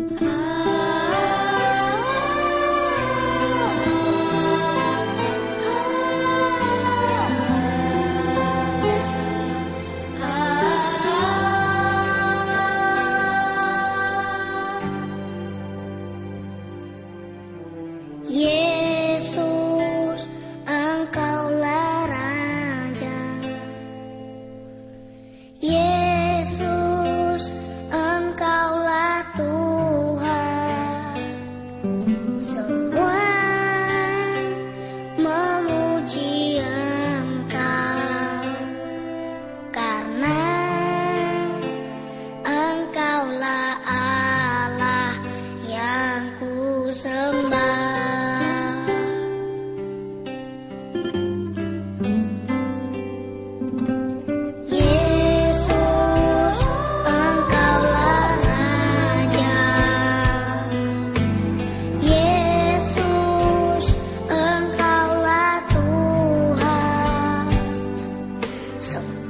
啊。so